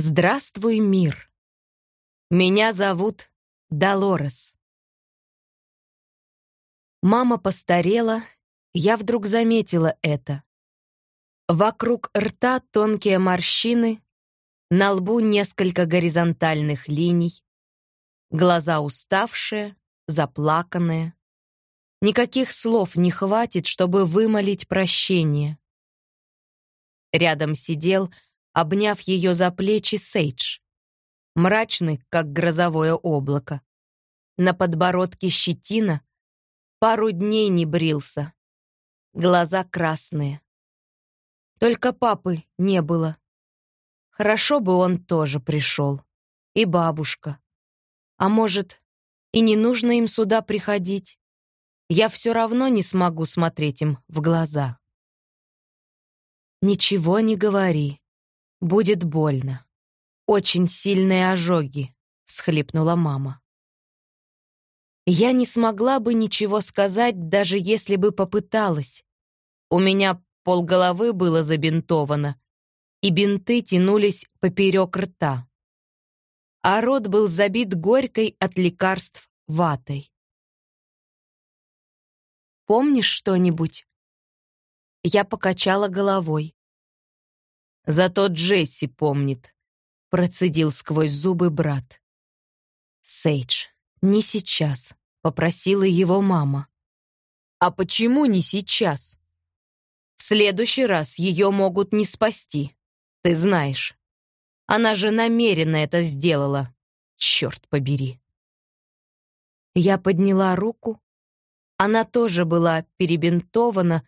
Здравствуй, мир. Меня зовут Долорес. Мама постарела, я вдруг заметила это. Вокруг рта тонкие морщины, на лбу несколько горизонтальных линий, глаза уставшие, заплаканные. Никаких слов не хватит, чтобы вымолить прощение. Рядом сидел, обняв ее за плечи, Сейдж. Мрачный, как грозовое облако. На подбородке щетина, пару дней не брился. Глаза красные. Только папы не было. Хорошо бы он тоже пришел. И бабушка. А может, и не нужно им сюда приходить? Я все равно не смогу смотреть им в глаза. «Ничего не говори. Будет больно. Очень сильные ожоги», — всхлипнула мама. Я не смогла бы ничего сказать, даже если бы попыталась. У меня полголовы было забинтовано, и бинты тянулись поперек рта. А рот был забит горькой от лекарств ватой. «Помнишь что-нибудь?» Я покачала головой. «Зато Джесси помнит», — процедил сквозь зубы брат. «Сейдж, не сейчас», — попросила его мама. «А почему не сейчас?» «В следующий раз ее могут не спасти, ты знаешь. Она же намеренно это сделала. Черт побери». Я подняла руку. Она тоже была перебинтована,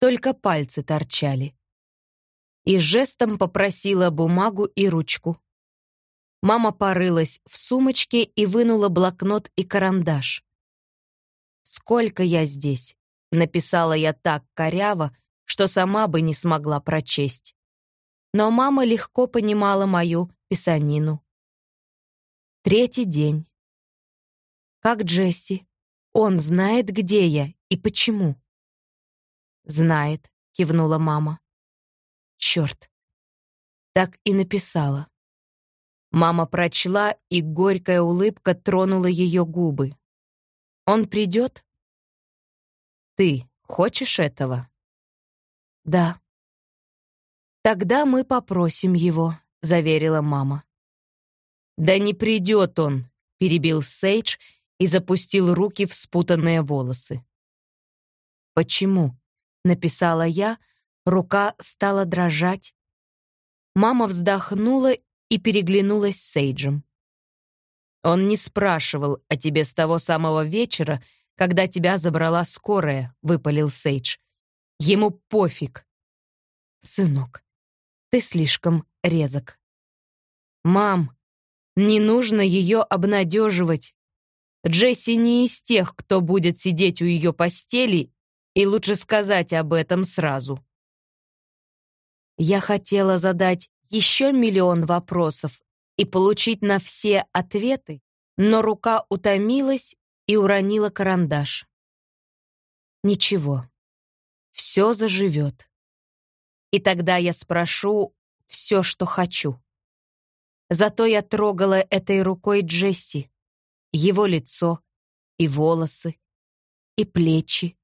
только пальцы торчали. И жестом попросила бумагу и ручку. Мама порылась в сумочке и вынула блокнот и карандаш. «Сколько я здесь?» — написала я так коряво, что сама бы не смогла прочесть. Но мама легко понимала мою писанину. Третий день. Как Джесси? Он знает, где я и почему. «Знает», — кивнула мама. «Черт». Так и написала. Мама прочла, и горькая улыбка тронула ее губы. «Он придет?» «Ты хочешь этого?» «Да». «Тогда мы попросим его», — заверила мама. «Да не придет он», — перебил Сейдж и запустил руки в спутанные волосы. «Почему?» — написала я, рука стала дрожать. Мама вздохнула и переглянулась с Сейджем. «Он не спрашивал о тебе с того самого вечера, когда тебя забрала скорая», — выпалил Сейдж. «Ему пофиг». «Сынок, ты слишком резок». «Мам, не нужно ее обнадеживать. Джесси не из тех, кто будет сидеть у ее постели, и лучше сказать об этом сразу. Я хотела задать еще миллион вопросов и получить на все ответы, но рука утомилась и уронила карандаш. Ничего, все заживет. И тогда я спрошу все, что хочу. Зато я трогала этой рукой Джесси, его лицо и волосы, и плечи.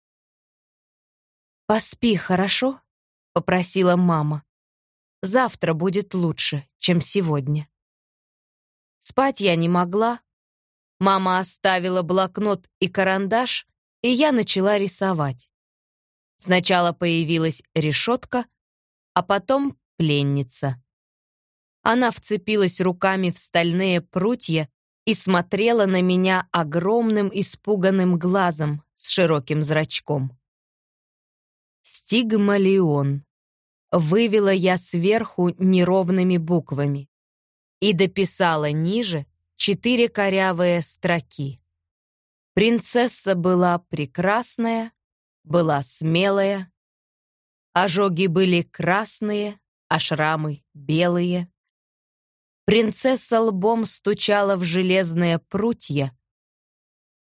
«Поспи, хорошо?» — попросила мама. «Завтра будет лучше, чем сегодня». Спать я не могла. Мама оставила блокнот и карандаш, и я начала рисовать. Сначала появилась решетка, а потом пленница. Она вцепилась руками в стальные прутья и смотрела на меня огромным испуганным глазом с широким зрачком. «Стигмалион», вывела я сверху неровными буквами и дописала ниже четыре корявые строки. Принцесса была прекрасная, была смелая, ожоги были красные, а шрамы белые. Принцесса лбом стучала в железные прутья.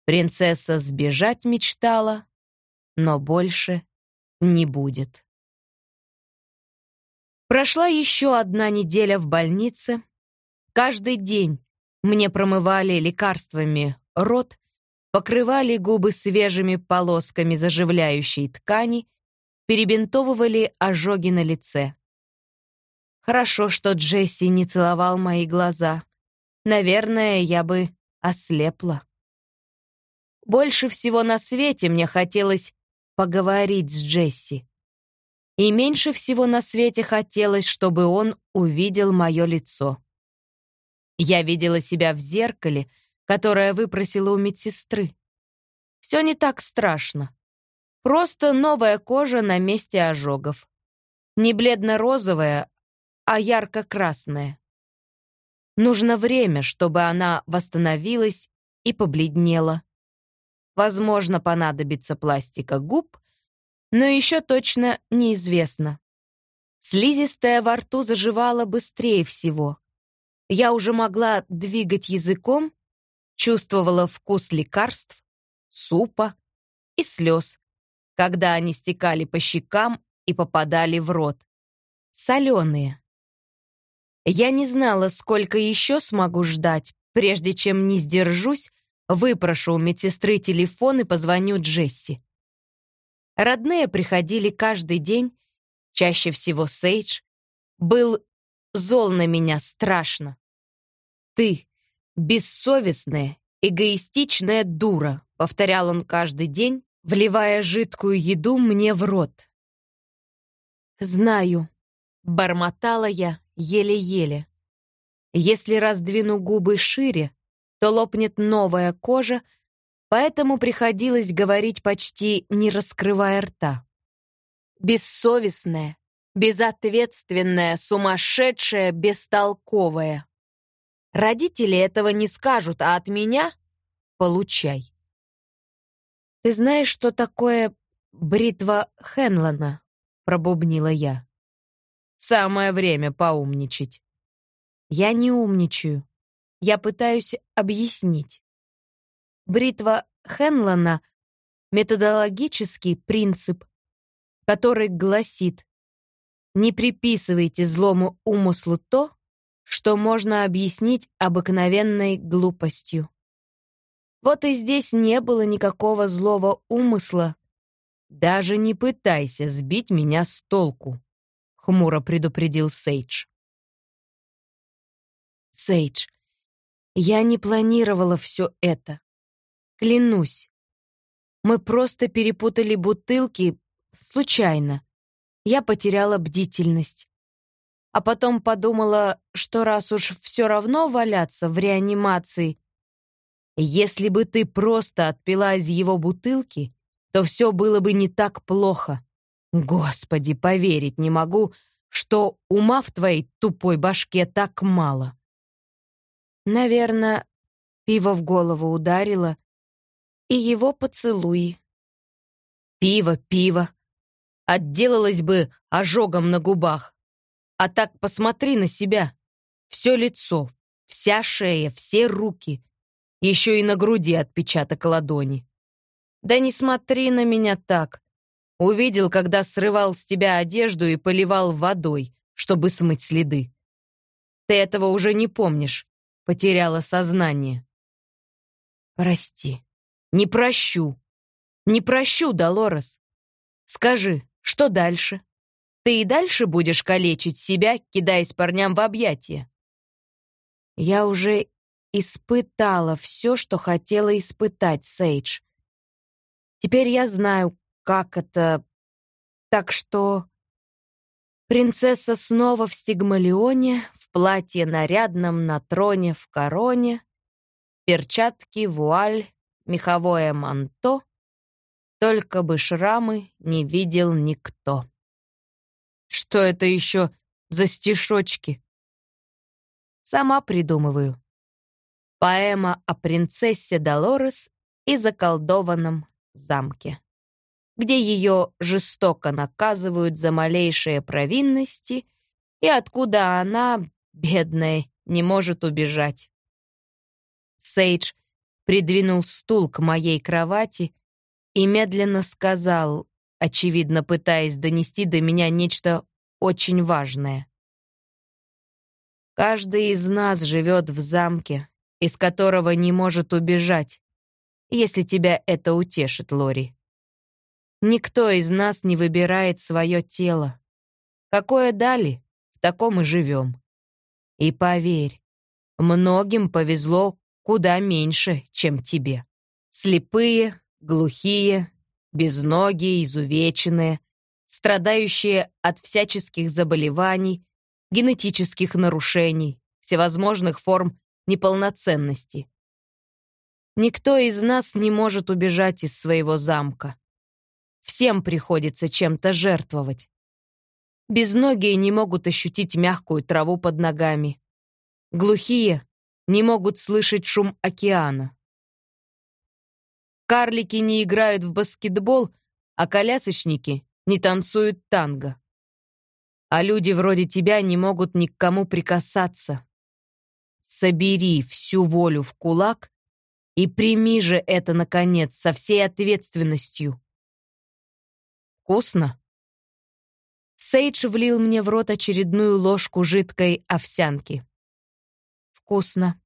Принцесса сбежать мечтала, но больше не будет. Прошла еще одна неделя в больнице, Каждый день мне промывали лекарствами рот, покрывали губы свежими полосками заживляющей ткани, перебинтовывали ожоги на лице. Хорошо, что Джесси не целовал мои глаза. Наверное, я бы ослепла. Больше всего на свете мне хотелось поговорить с Джесси. И меньше всего на свете хотелось, чтобы он увидел мое лицо. Я видела себя в зеркале, которое выпросила у медсестры. Все не так страшно. Просто новая кожа на месте ожогов. Не бледно-розовая, а ярко-красная. Нужно время, чтобы она восстановилась и побледнела. Возможно, понадобится пластика губ, но еще точно неизвестно. Слизистая во рту заживала быстрее всего. Я уже могла двигать языком, чувствовала вкус лекарств, супа и слез, когда они стекали по щекам и попадали в рот. Соленые. Я не знала, сколько еще смогу ждать, прежде чем не сдержусь, выпрошу у медсестры телефон и позвоню Джесси. Родные приходили каждый день, чаще всего Сейдж. Был зол на меня страшно. «Ты — бессовестная, эгоистичная дура», — повторял он каждый день, вливая жидкую еду мне в рот. «Знаю», — бормотала я еле-еле. «Если раздвину губы шире, то лопнет новая кожа, поэтому приходилось говорить почти не раскрывая рта. Бессовестная, безответственная, сумасшедшая, бестолковая. Родители этого не скажут, а от меня — получай. «Ты знаешь, что такое бритва Хенлона?» — пробубнила я. «Самое время поумничать». «Я не умничаю. Я пытаюсь объяснить. Бритва Хенлона — методологический принцип, который гласит «Не приписывайте злому умыслу то, что можно объяснить обыкновенной глупостью». Вот и здесь не было никакого злого умысла. «Даже не пытайся сбить меня с толку», — хмуро предупредил Сейдж. «Сейдж, я не планировала все это. Клянусь. Мы просто перепутали бутылки случайно. Я потеряла бдительность. А потом подумала, что раз уж все равно валяться в реанимации, если бы ты просто отпила из его бутылки, то все было бы не так плохо. Господи, поверить не могу, что ума в твоей тупой башке так мало. Наверное, пиво в голову ударило, и его поцелуи. Пиво, пиво. Отделалась бы ожогом на губах. А так посмотри на себя. Все лицо, вся шея, все руки. Еще и на груди отпечаток ладони. Да не смотри на меня так. Увидел, когда срывал с тебя одежду и поливал водой, чтобы смыть следы. Ты этого уже не помнишь. Потеряла сознание. Прости. Не прощу. Не прощу, Долорес. Скажи, что дальше? Ты и дальше будешь калечить себя, кидаясь парням в объятия? Я уже испытала все, что хотела испытать, Сейдж. Теперь я знаю, как это... Так что... Принцесса снова в стигмалионе, в платье нарядном на троне в короне, перчатки, вуаль, меховое манто, только бы шрамы не видел никто. Что это еще за стишочки? Сама придумываю. Поэма о принцессе Долорес и заколдованном замке, где ее жестоко наказывают за малейшие провинности и откуда она, бедная, не может убежать. Сейдж придвинул стул к моей кровати и медленно сказал, очевидно пытаясь донести до меня нечто очень важное. Каждый из нас живет в замке, из которого не может убежать, если тебя это утешит, Лори. Никто из нас не выбирает свое тело. Какое дали, в таком и живем. И поверь, многим повезло куда меньше, чем тебе. Слепые, глухие, безногие, изувеченные, страдающие от всяческих заболеваний, генетических нарушений, всевозможных форм неполноценности. Никто из нас не может убежать из своего замка. Всем приходится чем-то жертвовать. Безногие не могут ощутить мягкую траву под ногами. Глухие не могут слышать шум океана. Карлики не играют в баскетбол, а колясочники не танцуют танго. А люди вроде тебя не могут ни к кому прикасаться. Собери всю волю в кулак и прими же это, наконец, со всей ответственностью. Вкусно? Сейдж влил мне в рот очередную ложку жидкой овсянки. Вкусно.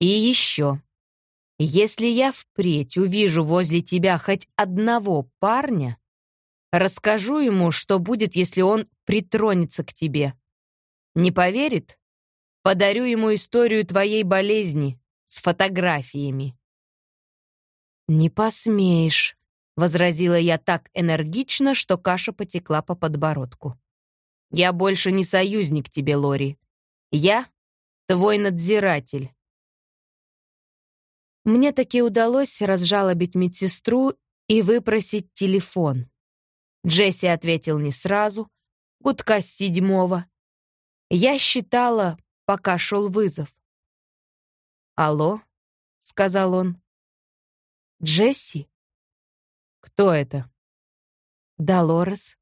И еще. Если я впредь увижу возле тебя хоть одного парня, расскажу ему, что будет, если он притронется к тебе. Не поверит? Подарю ему историю твоей болезни с фотографиями. Не посмеешь, возразила я так энергично, что каша потекла по подбородку. Я больше не союзник тебе, Лори. Я твой надзиратель. Мне таки удалось разжалобить медсестру и выпросить телефон. Джесси ответил не сразу, гудка с седьмого. Я считала, пока шел вызов. «Алло?» — сказал он. «Джесси?» «Кто это?» «Долорес».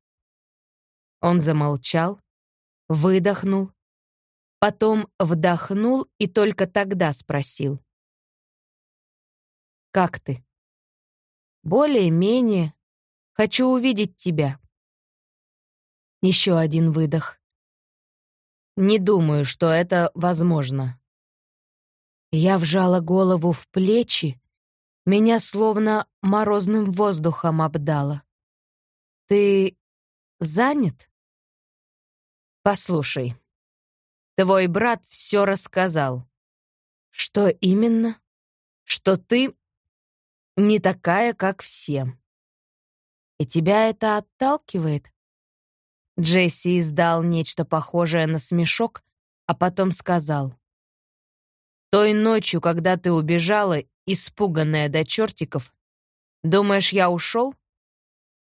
Он замолчал, выдохнул, потом вдохнул и только тогда спросил. Как ты? Более-менее. Хочу увидеть тебя. Еще один выдох. Не думаю, что это возможно. Я вжала голову в плечи, меня словно морозным воздухом обдало. Ты занят? Послушай, твой брат все рассказал. Что именно? Что ты не такая, как все. И тебя это отталкивает? Джесси издал нечто похожее на смешок, а потом сказал. Той ночью, когда ты убежала, испуганная до чертиков, думаешь, я ушел?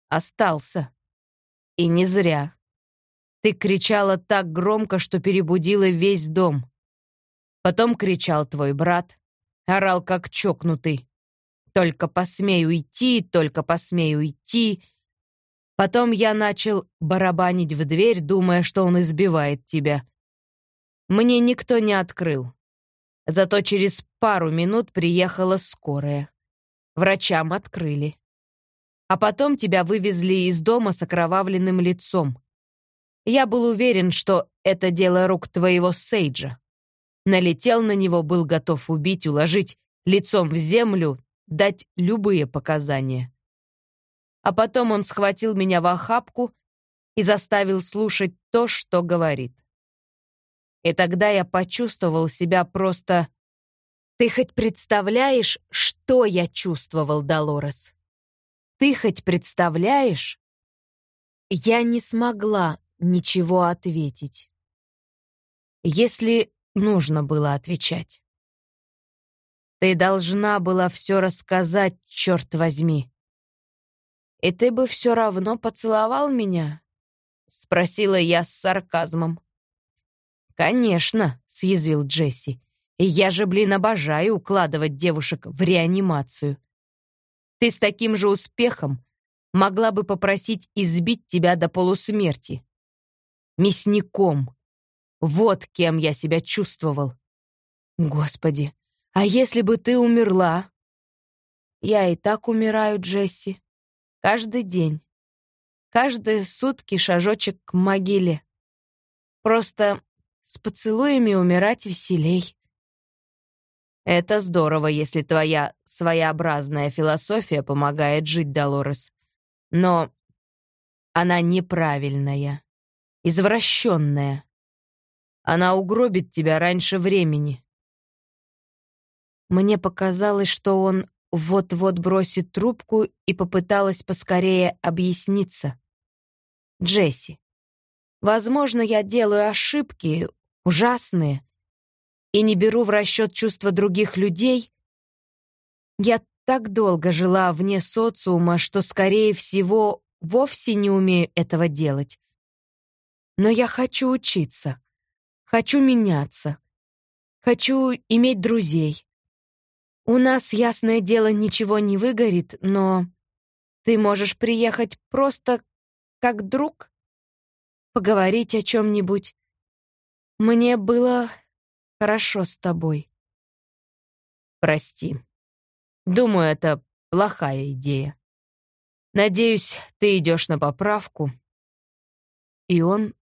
Остался. И не зря. Ты кричала так громко, что перебудила весь дом. Потом кричал твой брат, орал как чокнутый. Только посмей уйти, только посмей уйти. Потом я начал барабанить в дверь, думая, что он избивает тебя. Мне никто не открыл. Зато через пару минут приехала скорая. Врачам открыли. А потом тебя вывезли из дома с окровавленным лицом. Я был уверен, что это дело рук твоего Сейджа. Налетел на него, был готов убить, уложить лицом в землю, дать любые показания. А потом он схватил меня в охапку и заставил слушать то, что говорит. И тогда я почувствовал себя просто... Ты хоть представляешь, что я чувствовал, Долорес? Ты хоть представляешь? Я не смогла ничего ответить. Если нужно было отвечать. Ты должна была все рассказать, черт возьми. И ты бы все равно поцеловал меня? Спросила я с сарказмом. Конечно, съязвил Джесси. Я же, блин, обожаю укладывать девушек в реанимацию. Ты с таким же успехом могла бы попросить избить тебя до полусмерти. Мясником. Вот кем я себя чувствовал. Господи, а если бы ты умерла? Я и так умираю, Джесси. Каждый день. Каждые сутки шажочек к могиле. Просто с поцелуями умирать веселей. Это здорово, если твоя своеобразная философия помогает жить, Долорес. Но она неправильная, извращенная. Она угробит тебя раньше времени. Мне показалось, что он вот-вот бросит трубку и попыталась поскорее объясниться. Джесси, возможно, я делаю ошибки, ужасные, и не беру в расчет чувства других людей. Я так долго жила вне социума, что, скорее всего, вовсе не умею этого делать. Но я хочу учиться, хочу меняться, хочу иметь друзей. У нас, ясное дело, ничего не выгорит, но ты можешь приехать просто как друг, поговорить о чем-нибудь. Мне было хорошо с тобой. Прости. Думаю, это плохая идея. Надеюсь, ты идешь на поправку. И он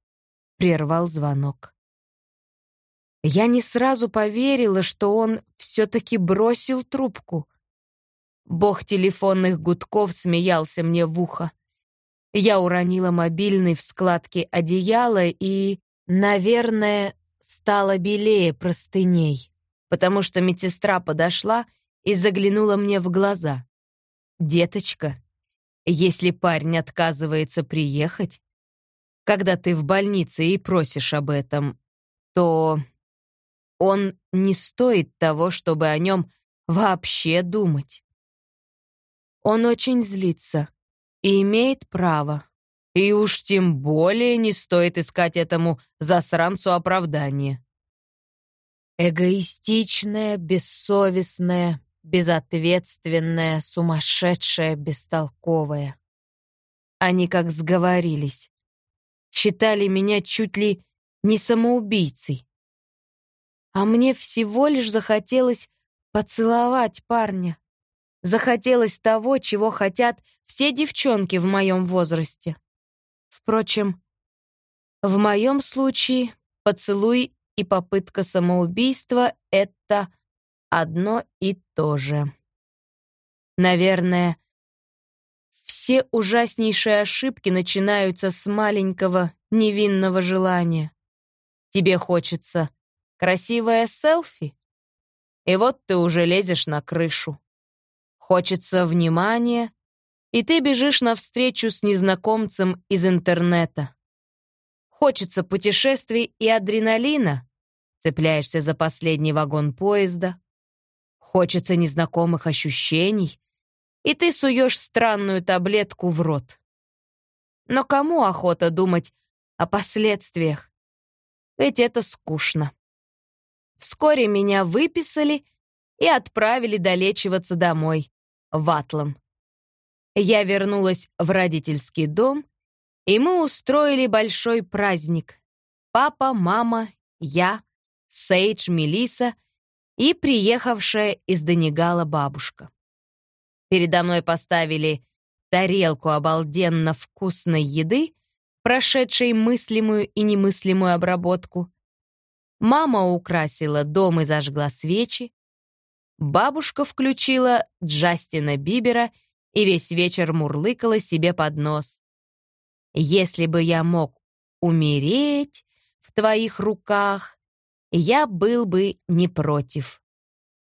прервал звонок. Я не сразу поверила, что он все-таки бросил трубку. Бог телефонных гудков смеялся мне в ухо. Я уронила мобильный в складки одеяла и, наверное, стала белее простыней, потому что медсестра подошла и заглянула мне в глаза. «Деточка, если парень отказывается приехать, когда ты в больнице и просишь об этом, то он не стоит того, чтобы о нем вообще думать. Он очень злится и имеет право. И уж тем более не стоит искать этому засранцу оправдание. Эгоистичная, бессовестная, безответственная, сумасшедшая, бестолковая. Они как сговорились. Считали меня чуть ли не самоубийцей. А мне всего лишь захотелось поцеловать парня. Захотелось того, чего хотят все девчонки в моем возрасте. Впрочем, в моем случае поцелуй и попытка самоубийства — это одно и то же. Наверное, все ужаснейшие ошибки начинаются с маленького невинного желания. Тебе хочется Красивое селфи? И вот ты уже лезешь на крышу. Хочется внимания, и ты бежишь навстречу с незнакомцем из интернета. Хочется путешествий и адреналина, цепляешься за последний вагон поезда. Хочется незнакомых ощущений, и ты суешь странную таблетку в рот. Но кому охота думать о последствиях? Ведь это скучно. Вскоре меня выписали и отправили долечиваться домой, в Атлан. Я вернулась в родительский дом, и мы устроили большой праздник. Папа, мама, я, Сейдж, Мелиса и приехавшая из Донегала бабушка. Передо мной поставили тарелку обалденно вкусной еды, прошедшей мыслимую и немыслимую обработку, Мама украсила дом и зажгла свечи. Бабушка включила Джастина Бибера и весь вечер мурлыкала себе под нос. «Если бы я мог умереть в твоих руках, я был бы не против»,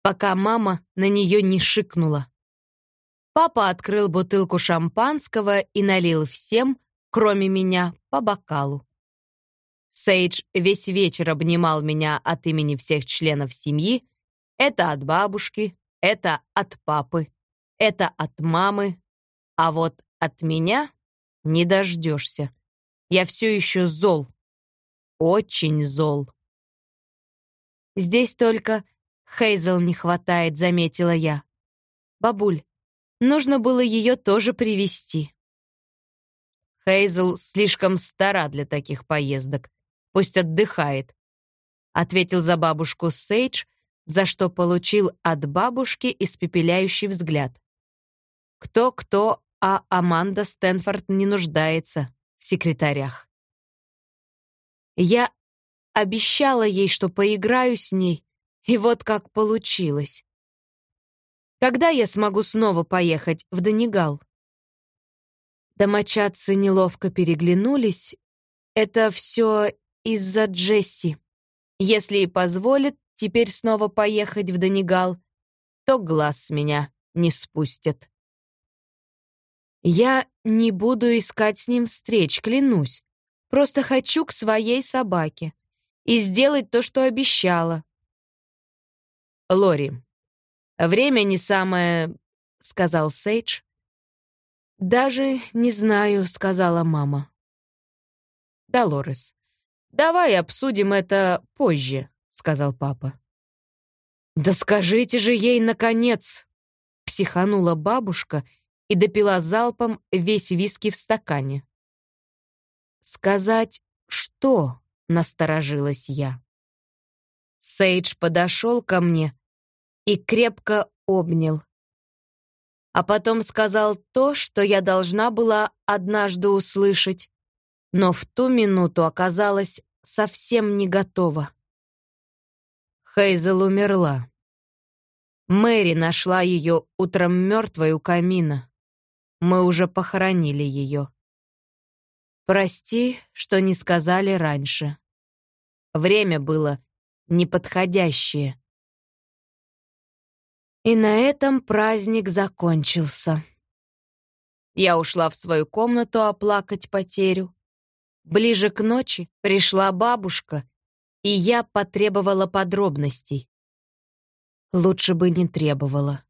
пока мама на нее не шикнула. Папа открыл бутылку шампанского и налил всем, кроме меня, по бокалу. Сейдж весь вечер обнимал меня от имени всех членов семьи. Это от бабушки, это от папы, это от мамы. А вот от меня не дождешься. Я все еще зол. Очень зол. Здесь только Хейзел не хватает, заметила я. Бабуль, нужно было ее тоже привести. Хейзел слишком стара для таких поездок. Пусть отдыхает», — ответил за бабушку Сейдж, за что получил от бабушки испепеляющий взгляд. Кто-кто, а Аманда Стэнфорд не нуждается в секретарях. Я обещала ей, что поиграю с ней, и вот как получилось. Когда я смогу снова поехать в Донегал? Домочадцы неловко переглянулись. Это все из-за Джесси. Если и позволит теперь снова поехать в Донегал, то глаз с меня не спустят. Я не буду искать с ним встреч, клянусь. Просто хочу к своей собаке и сделать то, что обещала. Лори, время не самое, сказал Сейдж. Даже не знаю, сказала мама. Долорес, давай обсудим это позже, сказал папа. Да скажите же ей наконец, психанула бабушка и допила залпом весь виски в стакане. «Сказать что?» — насторожилась я. Сейдж подошел ко мне и крепко обнял. А потом сказал то, что я должна была однажды услышать, но в ту минуту оказалась совсем не готова. Хейзел умерла. Мэри нашла ее утром мертвой у камина. Мы уже похоронили ее. Прости, что не сказали раньше. Время было неподходящее. И на этом праздник закончился. Я ушла в свою комнату оплакать потерю. Ближе к ночи пришла бабушка, и я потребовала подробностей. Лучше бы не требовала.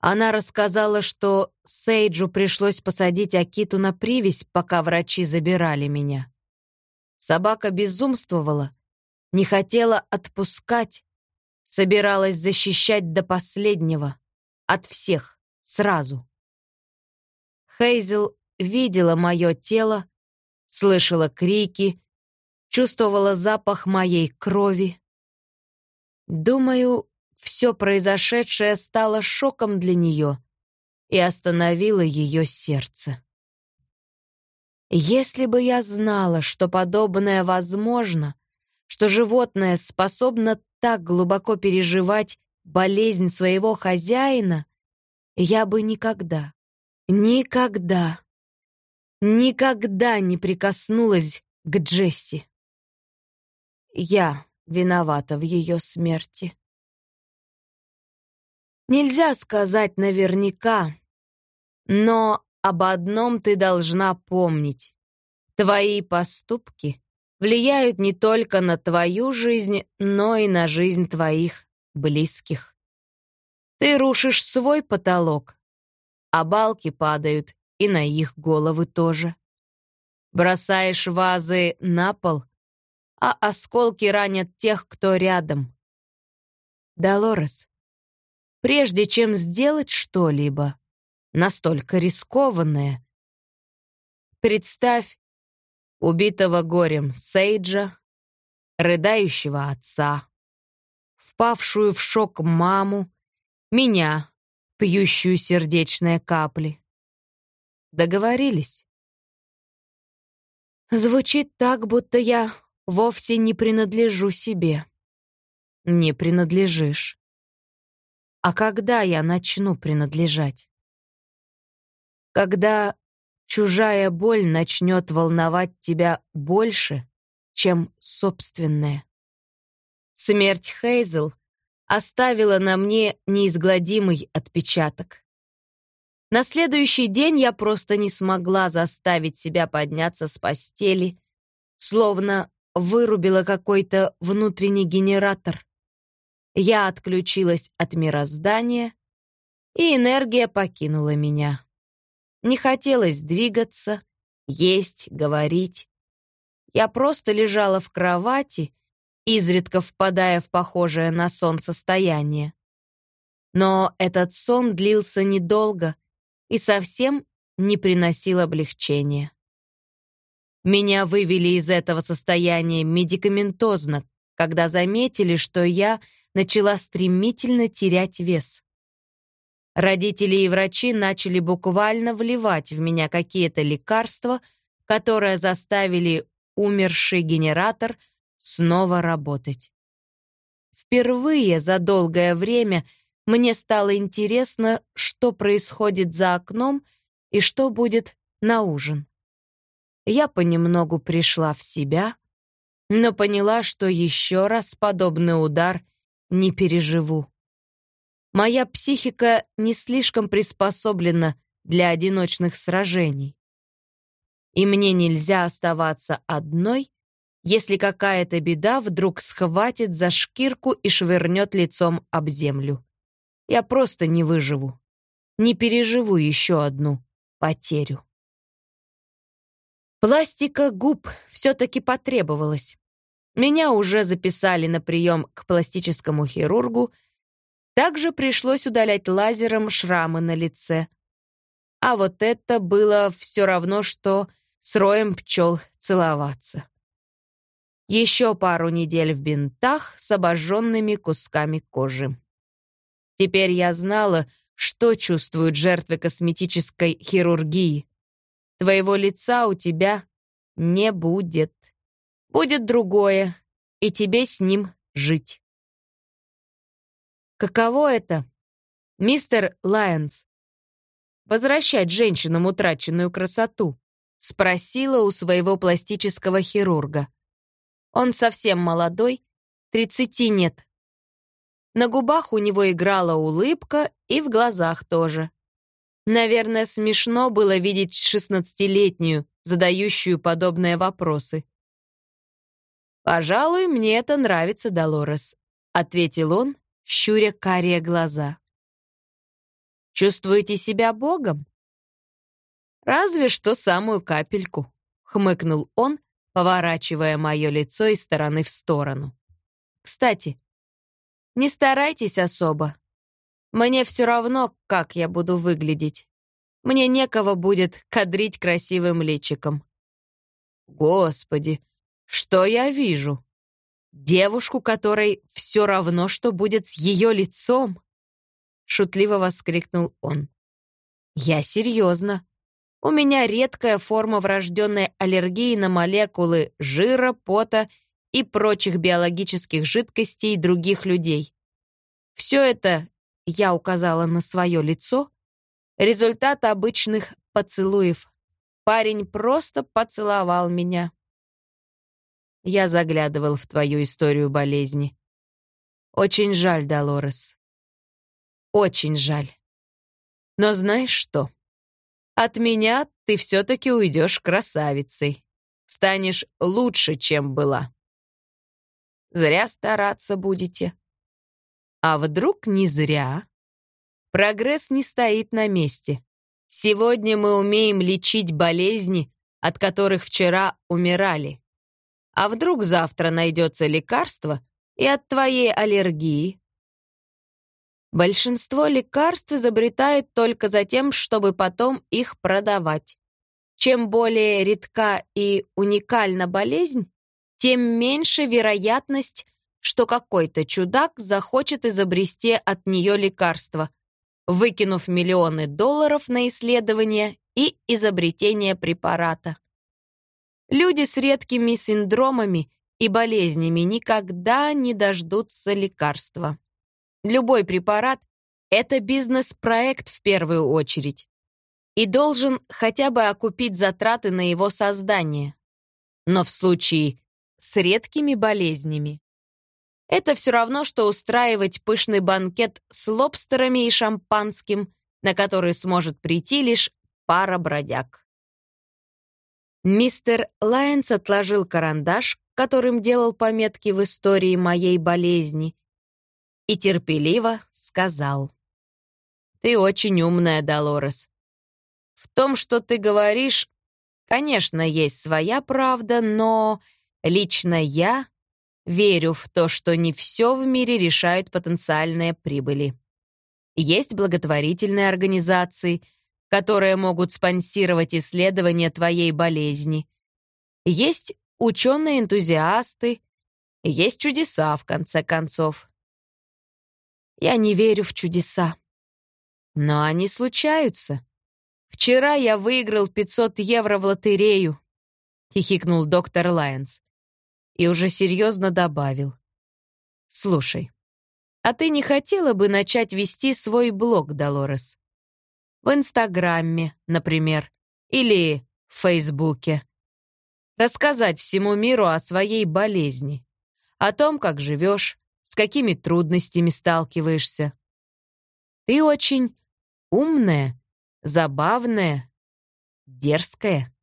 Она рассказала, что Сейджу пришлось посадить Акиту на привязь, пока врачи забирали меня. Собака безумствовала, не хотела отпускать, собиралась защищать до последнего, от всех, сразу. Хейзел видела мое тело, слышала крики, чувствовала запах моей крови. Думаю, все произошедшее стало шоком для нее и остановило ее сердце. Если бы я знала, что подобное возможно, что животное способно так глубоко переживать болезнь своего хозяина, я бы никогда, никогда, никогда не прикоснулась к Джесси. Я виновата в ее смерти. Нельзя сказать наверняка, но об одном ты должна помнить. Твои поступки влияют не только на твою жизнь, но и на жизнь твоих близких. Ты рушишь свой потолок, а балки падают и на их головы тоже. Бросаешь вазы на пол, а осколки ранят тех, кто рядом. Долорес, прежде чем сделать что-либо настолько рискованное. Представь убитого горем Сейджа, рыдающего отца, впавшую в шок маму, меня, пьющую сердечные капли. Договорились? Звучит так, будто я вовсе не принадлежу себе. Не принадлежишь. А когда я начну принадлежать? Когда чужая боль начнет волновать тебя больше, чем собственная. Смерть Хейзел оставила на мне неизгладимый отпечаток. На следующий день я просто не смогла заставить себя подняться с постели, словно вырубила какой-то внутренний генератор. Я отключилась от мироздания, и энергия покинула меня. Не хотелось двигаться, есть, говорить. Я просто лежала в кровати, изредка впадая в похожее на сон состояние. Но этот сон длился недолго и совсем не приносил облегчения. Меня вывели из этого состояния медикаментозно, когда заметили, что я начала стремительно терять вес. Родители и врачи начали буквально вливать в меня какие-то лекарства, которые заставили умерший генератор снова работать. Впервые за долгое время мне стало интересно, что происходит за окном и что будет на ужин. Я понемногу пришла в себя, но поняла, что еще раз подобный удар не переживу. Моя психика не слишком приспособлена для одиночных сражений. И мне нельзя оставаться одной, если какая-то беда вдруг схватит за шкирку и швырнет лицом об землю. Я просто не выживу, не переживу еще одну потерю. Пластика губ все-таки потребовалась. Меня уже записали на прием к пластическому хирургу, также пришлось удалять лазером шрамы на лице. А вот это было все равно, что с роем пчел целоваться. Еще пару недель в бинтах с обожженными кусками кожи. Теперь я знала, что чувствуют жертвы косметической хирургии. Твоего лица у тебя не будет. Будет другое, и тебе с ним жить. Каково это, мистер Лайонс? Возвращать женщинам утраченную красоту? Спросила у своего пластического хирурга. Он совсем молодой, тридцати нет. На губах у него играла улыбка и в глазах тоже. Наверное, смешно было видеть шестнадцатилетнюю, задающую подобные вопросы. «Пожалуй, мне это нравится, Долорес», — ответил он, щуря карие глаза. «Чувствуете себя богом?» «Разве что самую капельку», — хмыкнул он, поворачивая мое лицо из стороны в сторону. «Кстати, не старайтесь особо. Мне все равно, как я буду выглядеть. Мне некого будет кадрить красивым личиком». «Господи, что я вижу?» Девушку, которой все равно, что будет с ее лицом? Шутливо воскликнул он. Я серьезно. У меня редкая форма врожденной аллергии на молекулы жира, пота и прочих биологических жидкостей других людей. Все это, я указала на свое лицо, результат обычных поцелуев. Парень просто поцеловал меня. Я заглядывал в твою историю болезни. Очень жаль, Долорес. Очень жаль. Но знаешь что? От меня ты все-таки уйдешь красавицей. Станешь лучше, чем была. Зря стараться будете. А вдруг не зря? Прогресс не стоит на месте. Сегодня мы умеем лечить болезни, от которых вчера умирали. А вдруг завтра найдется лекарство и от твоей аллергии? Большинство лекарств изобретают только за тем, чтобы потом их продавать. Чем более редка и уникальна болезнь, тем меньше вероятность, что какой-то чудак захочет изобрести от нее лекарство, выкинув миллионы долларов на исследование и изобретение препарата. Люди с редкими синдромами и болезнями никогда не дождутся лекарства. Любой препарат — это бизнес-проект в первую очередь и должен хотя бы окупить затраты на его создание. Но в случае с редкими болезнями это все равно, что устраивать пышный банкет с лобстерами и шампанским, на который сможет прийти лишь пара бродяг. Мистер Лайнс отложил карандаш, которым делал пометки в истории моей болезни, и терпеливо сказал. «Ты очень умная, Долорес. В том, что ты говоришь, конечно, есть своя правда, но лично я верю в то, что не все в мире решают потенциальные прибыли. Есть благотворительные организации — которые могут спонсировать исследования твоей болезни. Есть ученые-энтузиасты, есть чудеса, в конце концов. Я не верю в чудеса. Но они случаются. Вчера я выиграл 500 евро в лотерею, хихикнул доктор Лайенс. и уже серьезно добавил. «Слушай, а ты не хотела бы начать вести свой блог, Долорес? В Инстаграме, например, или в Фейсбуке. Рассказать всему миру о своей болезни, о том, как живешь, с какими трудностями сталкиваешься. Ты очень умная, забавная, дерзкая.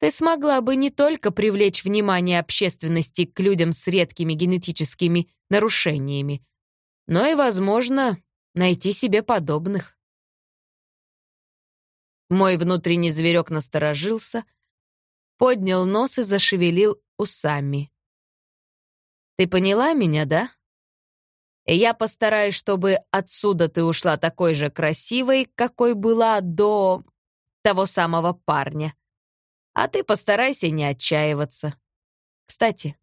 Ты смогла бы не только привлечь внимание общественности к людям с редкими генетическими нарушениями, но и, возможно, найти себе подобных. Мой внутренний зверек насторожился, поднял нос и зашевелил усами. «Ты поняла меня, да?» Я постараюсь, чтобы отсюда ты ушла такой же красивой, какой была до того самого парня. А ты постарайся не отчаиваться. Кстати,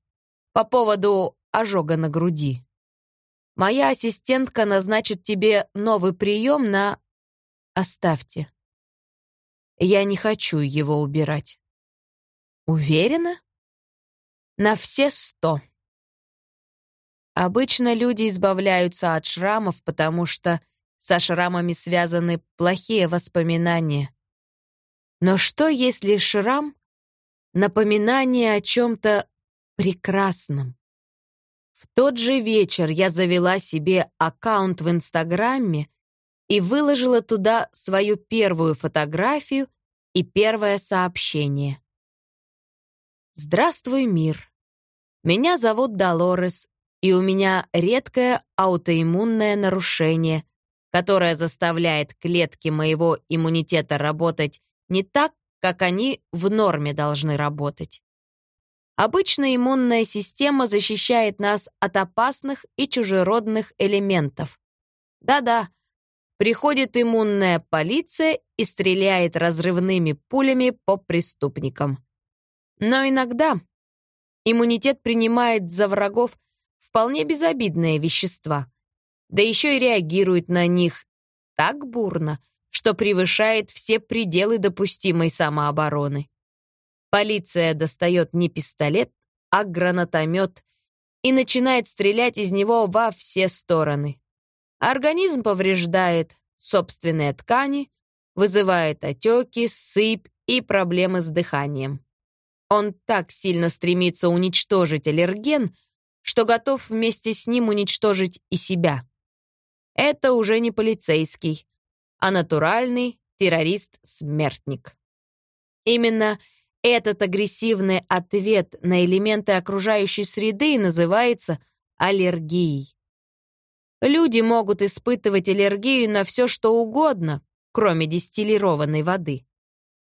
по поводу ожога на груди. Моя ассистентка назначит тебе новый прием на... Оставьте. Я не хочу его убирать. Уверена? На все сто. Обычно люди избавляются от шрамов, потому что со шрамами связаны плохие воспоминания. Но что, если шрам — напоминание о чем-то прекрасном? В тот же вечер я завела себе аккаунт в Инстаграме и выложила туда свою первую фотографию и первое сообщение. «Здравствуй, мир. Меня зовут Долорес, и у меня редкое аутоиммунное нарушение, которое заставляет клетки моего иммунитета работать не так, как они в норме должны работать. Обычно иммунная система защищает нас от опасных и чужеродных элементов. Да-да, приходит иммунная полиция и стреляет разрывными пулями по преступникам. Но иногда иммунитет принимает за врагов вполне безобидные вещества, да еще и реагирует на них так бурно, что превышает все пределы допустимой самообороны. Полиция достает не пистолет, а гранатомет и начинает стрелять из него во все стороны. Организм повреждает собственные ткани, вызывает отеки, сыпь и проблемы с дыханием. Он так сильно стремится уничтожить аллерген, что готов вместе с ним уничтожить и себя. Это уже не полицейский, а натуральный террорист-смертник. Именно этот агрессивный ответ на элементы окружающей среды и называется аллергией. Люди могут испытывать аллергию на все, что угодно, кроме дистиллированной воды.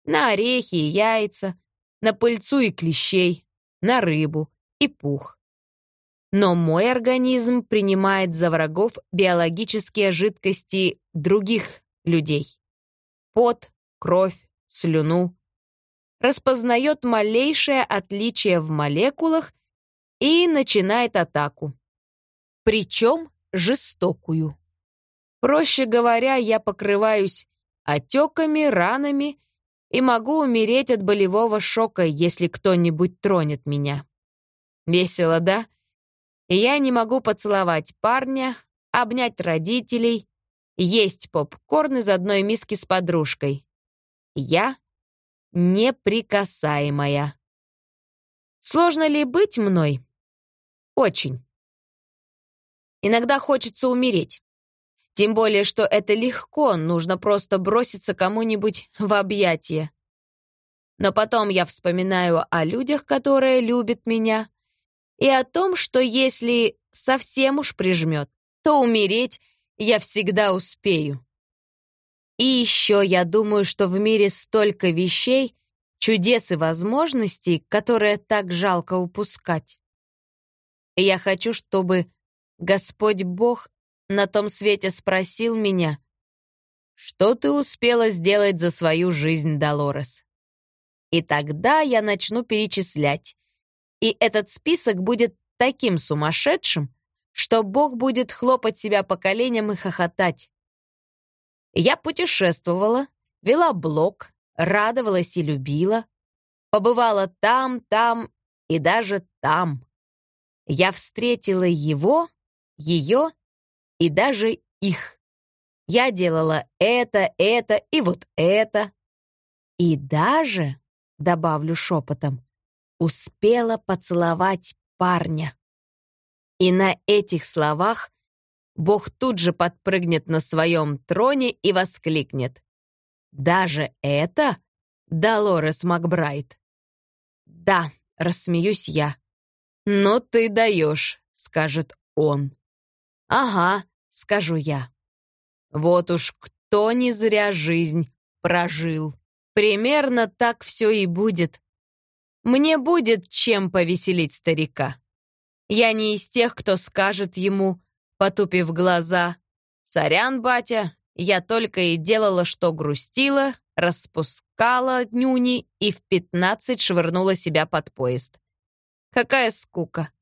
На орехи и яйца, на пыльцу и клещей, на рыбу и пух. Но мой организм принимает за врагов биологические жидкости других людей. Пот, кровь, слюну. Распознает малейшее отличие в молекулах и начинает атаку. Причем жестокую. Проще говоря, я покрываюсь отеками, ранами и могу умереть от болевого шока, если кто-нибудь тронет меня. Весело, да? я не могу поцеловать парня, обнять родителей, есть попкорн из одной миски с подружкой. Я неприкасаемая. Сложно ли быть мной? Очень. Иногда хочется умереть. Тем более, что это легко, нужно просто броситься кому-нибудь в объятия. Но потом я вспоминаю о людях, которые любят меня, и о том, что если совсем уж прижмет, то умереть я всегда успею. И еще я думаю, что в мире столько вещей, чудес и возможностей, которые так жалко упускать. И я хочу, чтобы Господь Бог на том свете спросил меня, что ты успела сделать за свою жизнь, Долорес? И тогда я начну перечислять, и этот список будет таким сумасшедшим, что Бог будет хлопать себя по коленям и хохотать. Я путешествовала, вела блог, радовалась и любила, побывала там, там и даже там. Я встретила его, ее и даже их. Я делала это, это и вот это. И даже, добавлю шепотом, успела поцеловать парня. И на этих словах Бог тут же подпрыгнет на своем троне и воскликнет. «Даже это, Долорес Макбрайт?» «Да», — рассмеюсь я. «Ну ты даешь», — скажет он. «Ага», — скажу я. Вот уж кто не зря жизнь прожил. Примерно так все и будет. Мне будет чем повеселить старика. Я не из тех, кто скажет ему, потупив глаза, «Сорян, батя, я только и делала, что грустила, распускала нюни и в пятнадцать швырнула себя под поезд. Какая скука!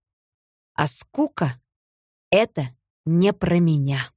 А скука — это не про меня.